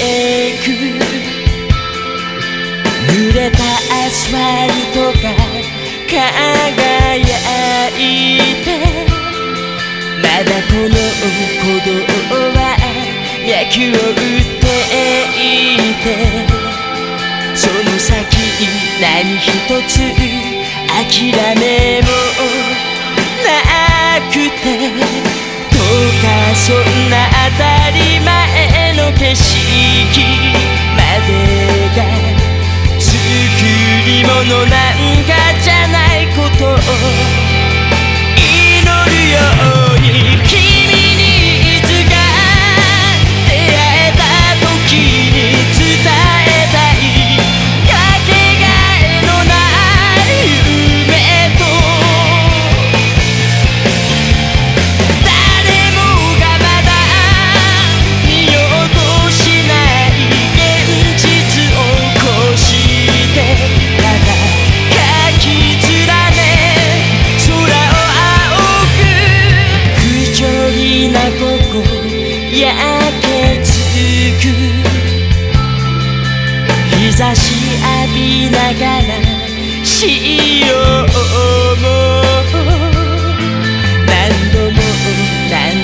へ行く濡れたアスファルトが輝いてまだこの鼓動は野球を打っていてその先何一つ諦めもなくてどうかそんな当たり前景色までが作り物なんかじゃないことを祈るよ。焼けつく。日差し浴びながらしよう。も何度も何度も